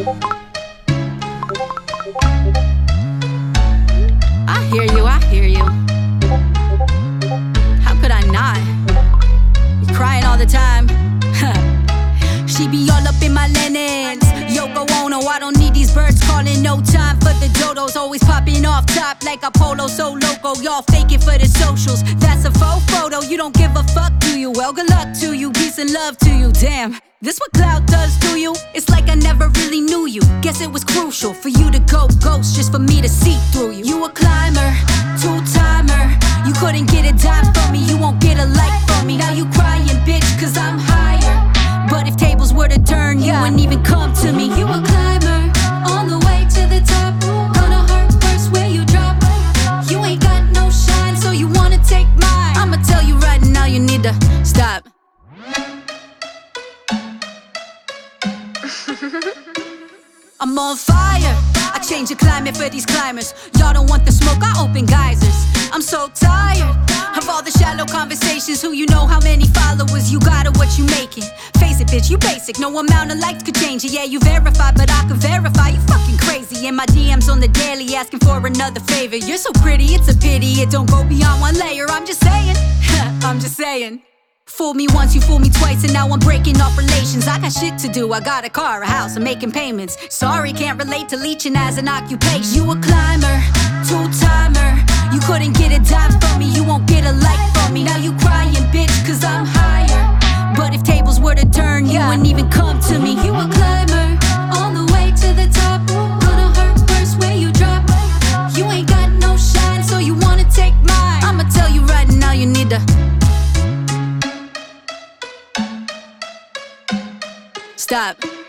I hear you, I hear you. How could I not? Crying all the time. she be all up in my linens. Oh, I don't need these birds calling. No time for the dodos, always popping off top like a polo. So loco, y'all faking for the socials. That's a faux photo. You don't give a fuck, do you? Well, good luck to you, peace and love to you. Damn, this what cloud does to you you. It was crucial for you to go ghost just for me to see through you. You a climber, two timer. You couldn't get a dime from me, you won't get a like from me. Now you crying, bitch, cause I'm higher. But if tables were to turn, you wouldn't even come to me. You a climber, on the way to the top. Gonna hurt first where you drop. You ain't got no shine, so you wanna take mine. I'ma tell you right now, you need to stop. I'm on fire. I change the climate for these climbers. Y'all don't want the smoke, I open geysers. I'm so tired of all the shallow conversations. Who you know, how many followers you got, or what you making. Face it, bitch, you basic. No amount of likes could change it. Yeah, you verify, but I can verify you fucking crazy. And my DMs on the daily, asking for another favor. You're so pretty, it's a pity. It don't go beyond one layer. I'm just saying. I'm just saying. Fool me once, you fool me twice, and now I'm breaking off relations. I got shit to do. I got a car, a house, I'm making payments. Sorry, can't relate to leeching as an occupation. You a climber, two timer. You couldn't get a dime from me, you won't get a like from me. Now you crying, bitch, cause I'm higher. But if tables were to turn, you wouldn't even come Stop.